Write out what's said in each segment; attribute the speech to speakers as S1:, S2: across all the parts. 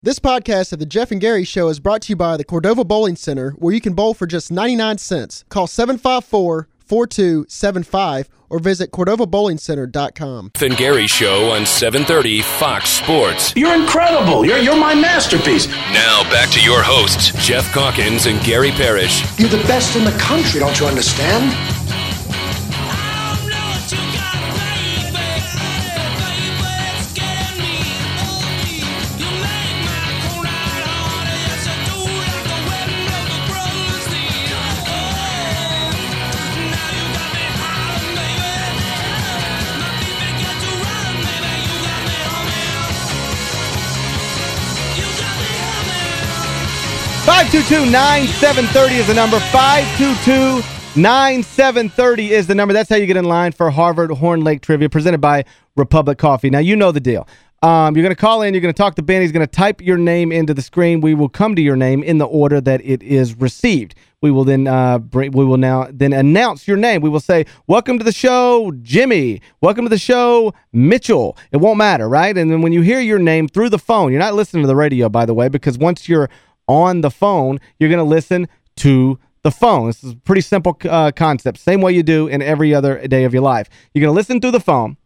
S1: This podcast of the Geoff and Gary Show is brought to you by the Cordova Bowling Center, where you can bowl for just 99 cents. Call 754-4275 or visit CordovaBowlingCenter.com.
S2: and Gary Show on 730 Fox Sports.
S3: You're incredible. You're, you're my masterpiece.
S2: Now back to your hosts, Geoff Calkins and Gary Parrish.
S3: You're the best in the country, don't you understand?
S4: Five two two nine seven thirty is the number. 522-9730 is the number. That's how you get in line for Harvard Horn Lake Trivia presented by Republic Coffee. Now, you know the deal. Um, you're going to call in. You're going to talk to Ben. He's going to type your name into the screen. We will come to your name in the order that it is received. We will then uh, bring, we will now then announce your name. We will say, welcome to the show, Jimmy. Welcome to the show, Mitchell. It won't matter, right? And then when you hear your name through the phone, you're not listening to the radio, by the way, because once you're on the phone, you're going to listen to the phone. This is a pretty simple uh, concept. Same way you do in every other day of your life. You're going to listen through the phone.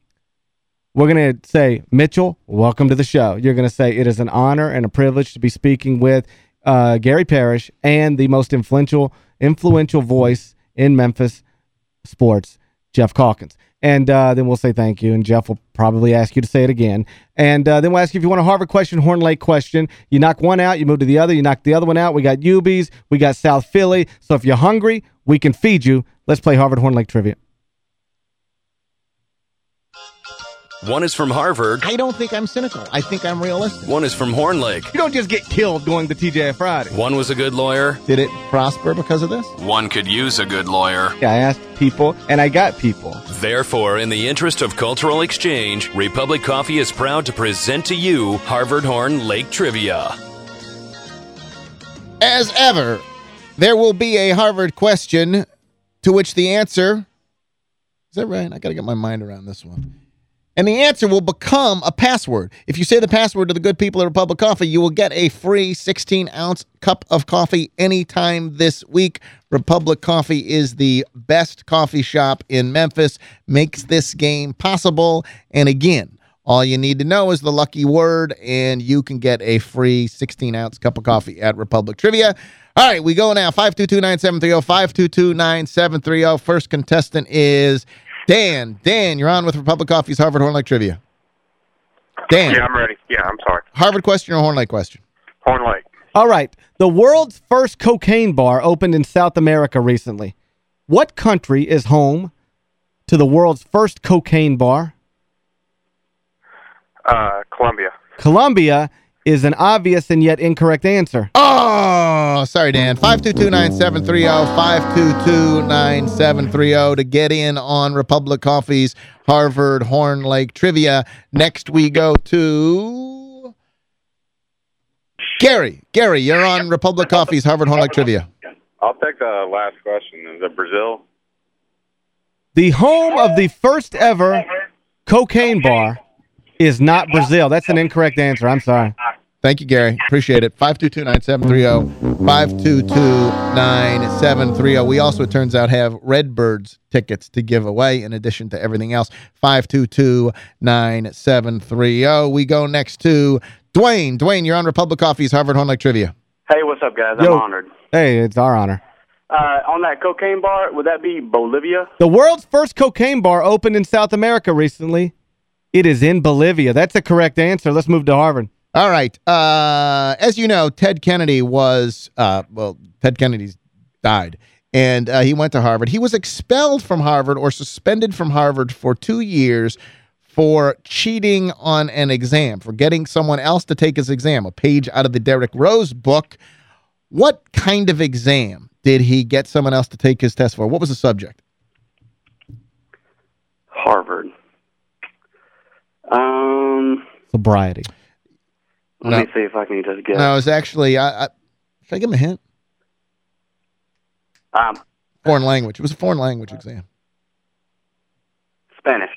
S4: We're going to say, Mitchell, welcome to the show. You're going to say, it is an honor and a privilege to be speaking with uh, Gary Parrish and the most influential influential voice in Memphis sports, Geoff Calkins. And uh, then we'll say thank you, and Geoff will probably ask you to say it again. And uh, then we'll ask you if you want a Harvard question, Horn Lake question. You knock one out, you move to the other, you knock the other one out. We got UBs, we got South Philly. So if you're hungry, we can feed you. Let's play Harvard Horn Lake Trivia.
S2: One is from Harvard,
S5: I don't think I'm cynical. I think I'm realistic.
S2: one is from Horn Lake.
S4: You don't just get killed going to TJ Friday.
S2: One was a good lawyer,
S5: Did it prosper because of this?
S2: one could use a good lawyer.
S4: I asked people, and I got people.
S2: Therefore, in the interest of cultural exchange, Republic Coffee is proud to present to you Harvard Horn Lake Trivia.
S5: As ever, there will be a Harvard question to which the answer... Is that right? I got to get my mind around this one. And the answer will become a password. If you say the password to the good people at Republic Coffee, you will get a free 16-ounce cup of coffee anytime this week. Republic Coffee is the best coffee shop in Memphis, makes this game possible. And again, all you need to know is the lucky word, and you can get a free 16-ounce cup of coffee at Republic Trivia. All right, we go now. 522-9730, 522-9730. First contestant is Dan. Dan, you're on with Republic Coffee's Harvard Horn Lake Trivia. Dan,
S6: Yeah, I'm ready. Yeah, I'm sorry.
S5: Harvard question or Horn Lake question?
S6: Horn Lake.
S4: All right. The world's first cocaine bar opened in South America recently. What country is home to the world's first cocaine bar?
S6: Uh, Columbia.
S4: Colombia is an obvious and yet incorrect answer.
S5: Oh, Uh, sorry, Dan. 522-9730, 522-9730 to get in on Republic Coffee's Harvard Horn Lake Trivia. Next we go to Gary. Gary, you're on Republic Coffee's Harvard Horn Lake Trivia.
S6: I'll take the last question. Is it Brazil?
S4: The home of the first ever cocaine bar is not Brazil. That's an incorrect answer. I'm sorry.
S5: Thank you, Gary. Appreciate it. 522-9730, 522-9730. We also, it turns out, have Redbirds tickets to give away in addition to everything else. 522-9730. We go next to Dwayne. Dwayne, you're on Republic Coffee's Harvard Horn Lake Trivia.
S7: Hey, what's up, guys? I'm
S4: Yo.
S7: honored.
S4: Hey, it's our honor.
S7: Uh, on that cocaine bar, would that be Bolivia?
S4: The world's first cocaine bar opened in South America recently. It is in Bolivia. That's the correct answer. Let's move to Harvard.
S5: All right. Uh, as you know, Ted Kennedy was, uh, well, Ted Kennedy's died, and uh, he went to Harvard. He was expelled from Harvard or suspended from Harvard for two years for cheating on an exam, for getting someone else to take his exam, a page out of the Derrick Rose book. What kind of exam did he get someone else to take his test for? What was the subject?
S7: Harvard. Um,
S4: Sobriety.
S7: Let
S5: No.
S7: me see if I can just guess.
S5: No, it's actually, I, I, should I give him a hint?
S7: Um,
S5: Foreign language. It was a foreign language exam.
S7: Spanish.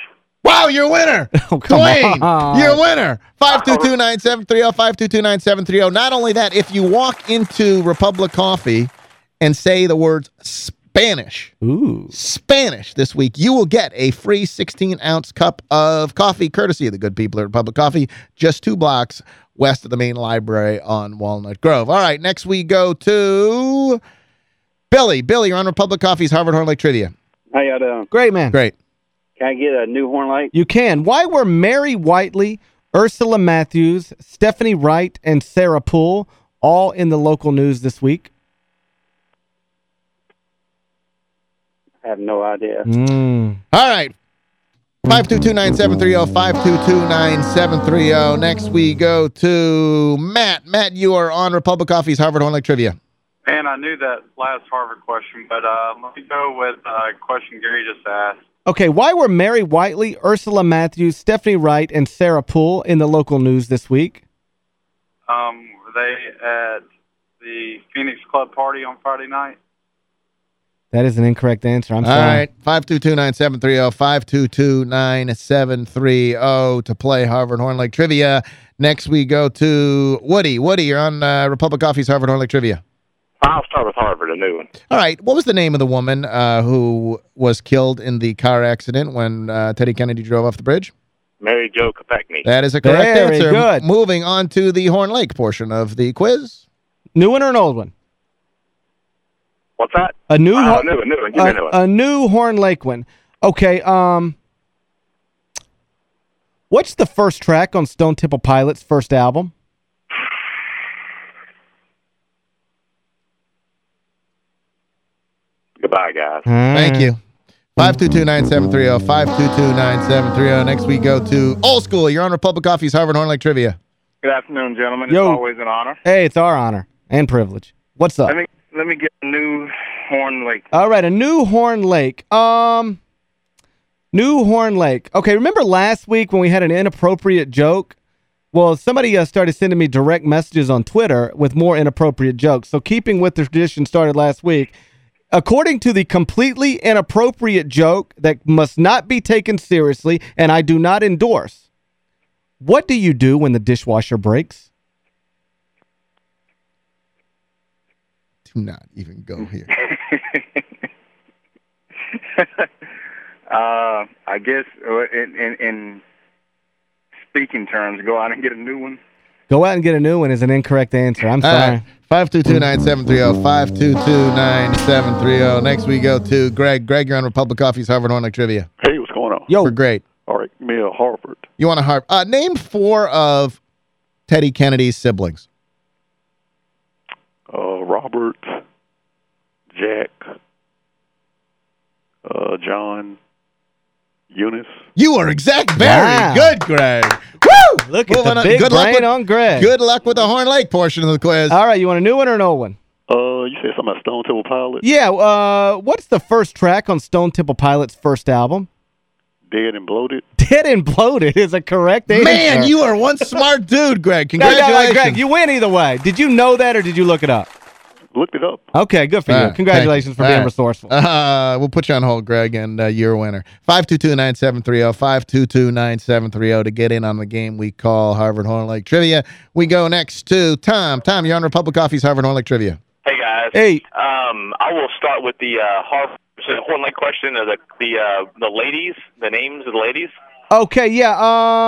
S5: Wow, you're a winner.
S4: Oh, come
S5: Dwayne,
S4: on.
S5: you're a winner. 522-9730, 522-9730. Not only that, if you walk into Republic Coffee and say the words Spanish,
S4: Ooh.
S5: Spanish this week, you will get a free 16-ounce cup of coffee courtesy of the good people at Republic Coffee, just two blocks west of the main library on Walnut Grove. All right, next we go to Billy. Billy, you're on Republic Coffee's Harvard Horn Lake Trivia.
S7: How y'all doing?
S4: Great, man.
S5: Great.
S7: Can I get a new Horn Lake?
S4: You can. Why were Mary Whiteley, Ursula Matthews, Stephanie Wright, and Sarah Poole all in the local news this week?
S7: I have no idea.
S4: Mm.
S5: All right. 522-9730, 522-9730. Next we go to Matt. Matt, you are on Republic Coffee's Harvard Horn Lake Trivia.
S6: Man, I knew that last Harvard question, but uh, let me go with a question Gary just asked.
S4: Okay, why were Mary Whiteley, Ursula Matthews, Stephanie Wright, and Sarah Poole in the local news this week?
S6: Um, were they at the Phoenix Club party on Friday night?
S4: That is an incorrect answer. I'm
S5: All
S4: sorry.
S5: right. 522-9730, 522-9730 to play Harvard Horn Lake Trivia. Next we go to Woody. Woody, you're on uh, Republic Coffee's Harvard Horn Lake Trivia.
S6: I'll start with Harvard, a new one.
S5: All right. What was the name of the woman uh, who was killed in the car accident when uh, Teddy Kennedy drove off the bridge?
S6: Mary Jo Kopechne.
S5: That is a correct
S4: Very
S5: answer.
S4: good.
S5: Moving on to the Horn Lake portion of the quiz.
S4: New one or an old one?
S6: What's that?
S4: A new
S6: Oh,
S4: Hor-
S6: new one, new one. Give me a new
S4: a, a new Horn Lake one. Okay, um What's the first track on Stone Temple Pilots' first album?
S6: Goodbye, guys.
S5: Thank you. 522-9730, 522-9730. Next we go to Old School. You're on Republic Coffee's Harvard Horn Lake Trivia.
S6: Good afternoon, gentlemen.
S4: Yo.
S6: It's always an honor.
S4: Hey, it's our honor and privilege. What's up?
S6: Let me let me get a new Horn Lake.
S4: All right, a new Horn Lake. Um, new Horn Lake. Okay, remember last week when we had an inappropriate joke? Well, somebody uh, started sending me direct messages on Twitter with more inappropriate jokes. So keeping with the tradition started last week, according to the completely inappropriate joke that must not be taken seriously and I do not endorse, what do you do when the dishwasher breaks?
S5: Do not even go here.
S6: uh, I guess uh, in, in in speaking terms, go out and get a new one.
S4: Go out and get a new one is an incorrect answer. I'm sorry.
S5: right. 522-9730, 522-9730. Next we go to Greg. Greg, you're on Republic Coffee's Harvard Horn Lake Trivia.
S8: Hey, what's going on?
S4: Yo,
S5: We're great.
S8: All right, give me a Harvard.
S5: You want to harp. Uh, name four of Teddy Kennedy's siblings.
S8: Uh, Robert, Jack, uh, John, Eunice.
S5: You are exact. Very
S4: Wow.
S5: good, Greg. Woo!
S4: Look at
S5: Moving
S4: the
S5: on.
S4: big
S5: good luck
S4: brain
S5: with,
S4: on Greg.
S5: Good luck with the Horn Lake portion of the quiz.
S4: All right, you want a new one or an old one?
S8: Uh, you said something about Stone Temple Pilots?
S4: Yeah, uh, what's the first track on Stone Temple Pilots' first album?
S8: Dead and bloated.
S4: Dead and Bloated is a correct answer.
S5: Man, you are one smart dude, Greg.
S4: No, no, no,
S5: Congratulations.
S4: Greg, you win either way. Did you know that or did you look it up?
S8: Looked it up.
S4: Okay, good for
S5: All
S4: you.
S5: right,
S4: Congratulations
S5: thank you.
S4: for being
S5: All right.
S4: resourceful.
S5: Uh, we'll put you on hold, Greg, and uh, you're a winner. 522-9730, 522-9730 to get in on the game we call Harvard Horn Lake Trivia. We go next to Tom. Tom, you're on Republic Coffee's Harvard Horn Lake Trivia.
S9: Hey guys.
S4: Hey.
S9: Um, I will start with the uh, Harvard Horn Lake question of the the uh, the ladies, the names of the ladies.
S4: Okay, yeah,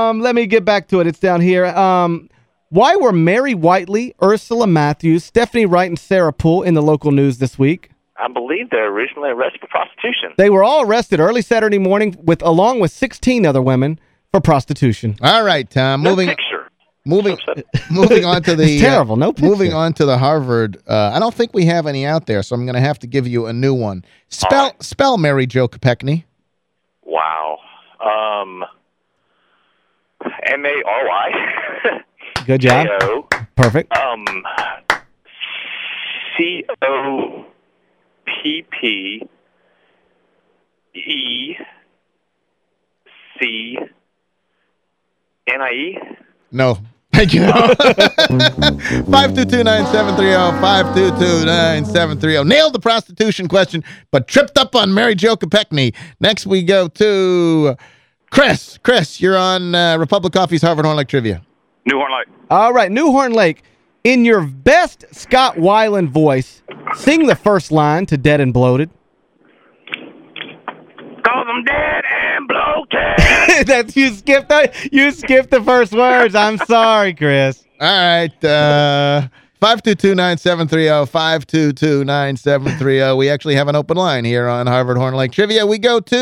S4: um, let me get back to it. It's down here. Um, why were Mary Whiteley, Ursula Matthews, Stephanie Wright, and Sarah Poole in the local news this week?
S9: I believe they're originally arrested for prostitution.
S4: They were all arrested early Saturday morning with along with 16 other women for prostitution.
S5: All right, Tom.
S9: No
S5: moving
S9: picture.
S5: moving moving on to the
S4: It's terrible, no picture.
S5: moving on to the Harvard. Uh, I don't think we have any out there, so I'm going to have to give you a new one. Spell spell Mary Jo Kopechne.
S9: Wow. Um, M A R Y.
S4: Good job.
S9: O.
S4: Perfect.
S9: Um, C O P P E C N I E.
S5: No. Thank you. 522-9730, 522-9730. Nailed the prostitution question, but tripped up on Mary Jo Kopechne. Next we go to Chris, Chris, you're on uh, Republic Coffee's Harvard Horn Lake Trivia.
S9: New Horn Lake.
S4: All right, New Horn Lake. In your best Scott Weiland voice, sing the first line to Dead and Bloated.
S9: Cause I'm dead and bloated.
S4: That's you skipped the you skipped the first words. I'm sorry, Chris.
S5: All right. Uh, 522-9730, 522-9730. We actually have an open line here on Harvard Horn Lake Trivia. We go to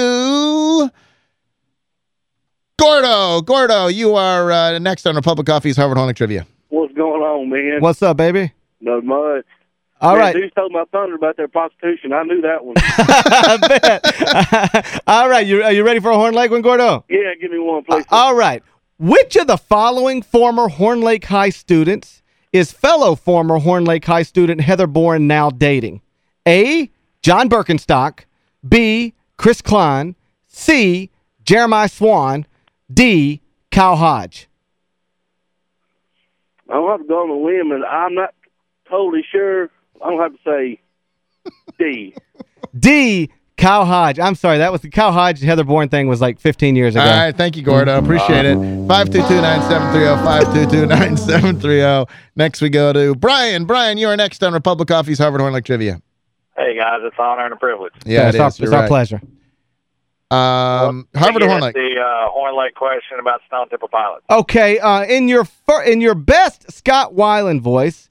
S5: Gordo. Gordo, you are uh, next on Republic Coffee's Harvard Horn Lake Trivia.
S7: What's going on, man?
S4: What's up, baby?
S7: Not much.
S4: All
S7: man,
S4: right.
S7: Dude told my thunder about their prostitution. I knew that one.
S4: I bet. All right, you are you ready for a Horn Lake one, Gordo?
S7: yeah, give me one, please.
S4: All right. Which of the following former Horn Lake High students is fellow former Horn Lake High student Heather Bourne now dating? A. John Birkenstock. B. Chris Klein. C. Jeremiah Swan. D. Kyle Hodge.
S7: I'll have to go on a limb, and I'm not totally sure. I'm going to have to say D.
S4: D. Kyle Hodge. I'm sorry, that was the Kyle Hodge Heather Bourne thing was like 15 years ago.
S5: All right, thank you, Gordo. Appreciate it. 522-9730, 522-9730. Next we go to Brian. Brian, you are next on Republic Coffee's Harvard Horn Lake Trivia.
S9: hey, guys, it's an honor and a privilege.
S5: Yeah,
S4: it's
S5: it
S4: our,
S5: is. You're
S4: it's our pleasure.
S5: Um, Harvard or
S9: Get
S5: Horn Lake?
S9: The uh, Horn Lake question about Stone Temple Pilots.
S4: Okay, uh, in your in your best Scott Weiland voice,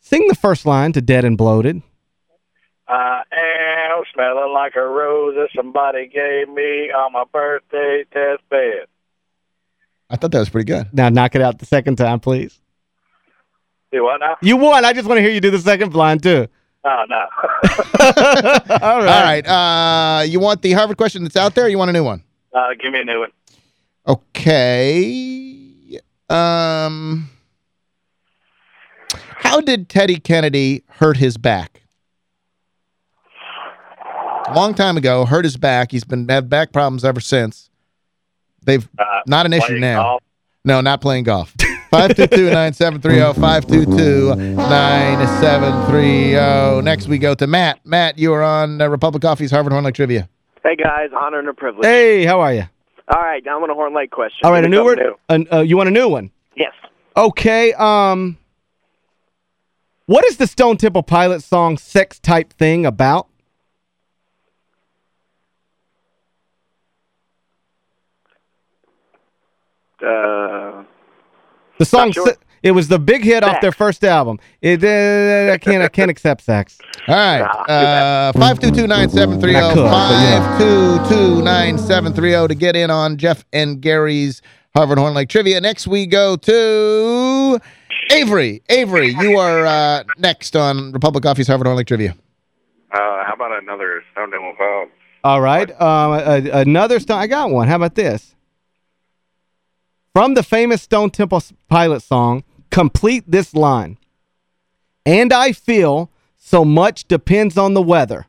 S4: sing the first line to Dead and Bloated.
S9: Uh, and smelling like a rose that somebody gave me on my birthday test bed.
S5: I thought that was pretty good.
S4: Now knock it out the second time, please.
S9: Do what now?
S4: You won. I just want to hear you do the second line, too.
S9: Oh, no.
S4: All right.
S5: All right. Uh, you want the Harvard question that's out there or you want a new one?
S9: uh, give me a new one.
S5: Okay. Um, how did Teddy Kennedy hurt his back? A long time ago, hurt his back. He's been had back problems ever since. They've
S9: Uh,
S5: not an issue now.
S9: golf.
S5: No, not playing golf. 522-9730, 522-9730. oh. Next we go to Matt. Matt, you are on uh, Republic Coffee's Harvard Horn Lake Trivia.
S7: Hey, guys, honor and a privilege.
S4: Hey, how are you?
S7: All right, I want a Horn Lake question.
S4: All right, a
S7: Give me
S4: new word.
S7: something
S4: An- uh, you want a new one?
S7: Yes.
S4: Okay, um... What is the Stone Temple Pilot song Sex Type Thing about?
S7: Uh,
S4: The song,
S7: sure.
S4: It was the big hit off their first album. It, uh, I can't, I can't accept sex.
S5: All right. Uh, 522-9730,
S4: I
S5: 522-9730 to get in on Geoff and Gary's Harvard Horn Lake Trivia. Next we go to Avery. Avery, you are uh, next on Republic Coffee's Harvard Horn Lake Trivia.
S6: Uh, how about another Stone Temple Pilots?
S4: All right. Um, a, another Stone... I got one. How about this? From the famous Stone Temple S- Pilot song, complete this line. And I feel so much depends on the weather.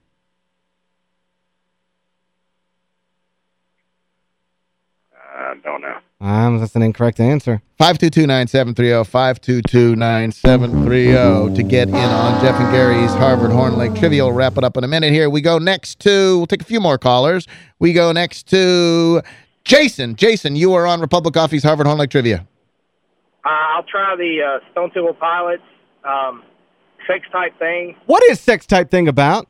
S6: I don't know.
S4: Um, that's an incorrect answer.
S5: 522-9730, 522-9730 to get in on Geoff and Gary's Harvard Horn Lake Trivia. We'll wrap it up in a minute here. We go next to, we'll take a few more callers. We go next to Jason. Jason, you are on Republic Coffee's Harvard Horn Lake Trivia.
S10: Uh, I'll try the uh, Stone Temple Pilots um, sex type thing,
S4: What is sex type thing about?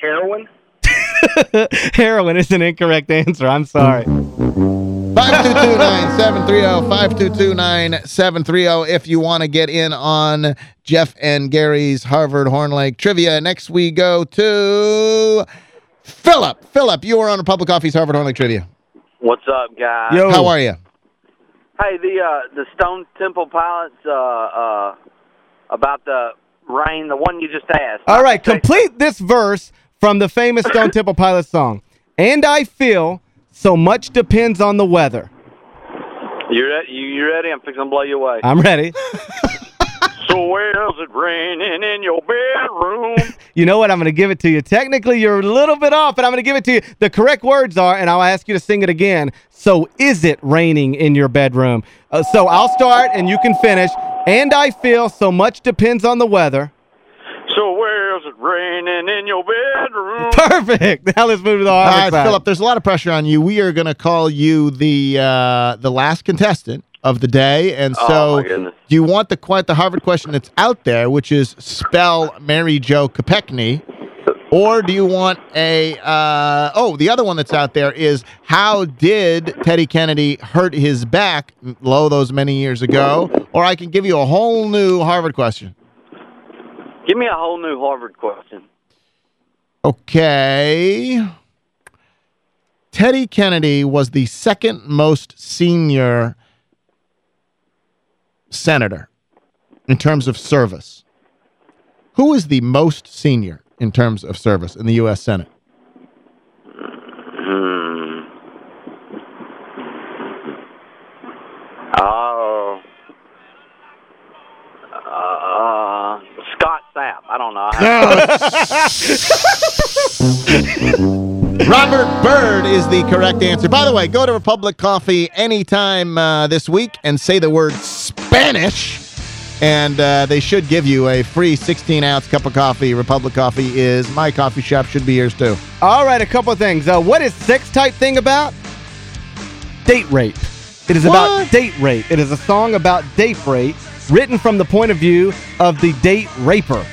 S10: heroin.
S4: Heroin is an incorrect answer. I'm sorry.
S5: 522-9730, 522-9730 if you want to get in on Geoff and Gary's Harvard Horn Lake Trivia. Next we go to Philip. Philip, you are on Republic Coffee's Harvard Horn Lake Trivia.
S11: What's up, guys?
S4: Yo.
S5: How are you?
S11: Hey, the uh, the Stone Temple Pilots uh, uh, about the rain, the one you just asked.
S4: All right, complete this verse from the famous Stone Temple Pilots song. And I feel so much depends on the weather.
S11: You ready? You, you ready? I'm fixing to blow you away.
S4: I'm ready.
S11: so where's it raining in your bedroom?
S4: You know what? I'm going to give it to you. Technically, you're a little bit off, but I'm going to give it to you. The correct words are, and I'll ask you to sing it again, so is it raining in your bedroom? Uh, so I'll start, and you can finish. And I feel so much depends on the weather.
S11: so where's
S9: it raining in your bedroom?
S4: Perfect. Now let's move to the
S5: All
S4: Harvard
S5: right,
S4: side.
S5: Philip, there's a lot of pressure on you. We are going to call you the uh, the last contestant of the day. And
S9: Oh,
S5: so do you want the quite the Harvard question that's out there, which is spell Mary Jo Kopechne? Or do you want a, uh, oh, the other one that's out there is how did Teddy Kennedy hurt his back, lo, those many years ago? Or I can give you a whole new Harvard question.
S11: Give me a whole new Harvard question.
S5: Okay. Teddy Kennedy was the second most senior senator in terms of service. Who is the most senior in terms of service in the U.S. Senate?
S11: Hmm. Oh. Uh, Scott Sapp. I don't know.
S5: Robert Byrd is the correct answer. By the way, go to Republic Coffee anytime uh, this week and say the word Spanish, and uh, they should give you a free 16-ounce cup of coffee. Republic Coffee is my coffee shop. Should be yours, too.
S4: All right, a couple of things. Uh, what is sex type thing about? Date rape. It is about date rape. It is a song about date rape written from the point of view of the date raper.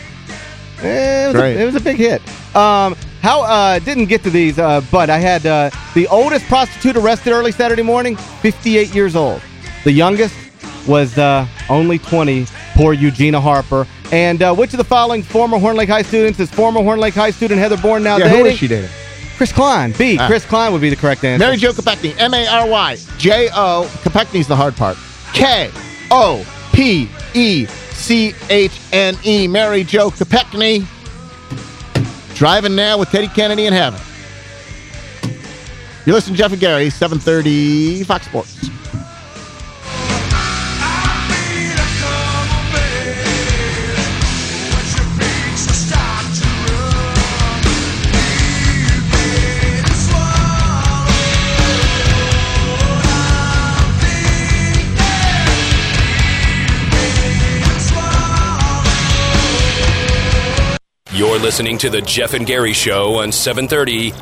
S4: Eh, it, was a, it was a big hit. Um, how uh, didn't get to these, uh, but I had uh, the oldest prostitute arrested early Saturday morning, 58 years old. The youngest was uh, only 20, poor Eugenia Harper. And uh, which of the following former Horn Lake High students is former Horn Lake High student Heather Bourne now
S5: yeah,
S4: dating?
S5: who is she dating?
S4: Chris Klein. B.
S5: Ah.
S4: Chris Klein would be the correct answer.
S5: Mary Jo Kopechne, M-A-R-Y-J-O, Kopechne's the hard part. K-O-P-E-C-H-N-E, Mary Jo Kopechne. Driving now with Teddy Kennedy in heaven. You're listening to Geoff and Gary, 730 Fox Sports.
S2: You're listening to the Geoff and Gary Show on 730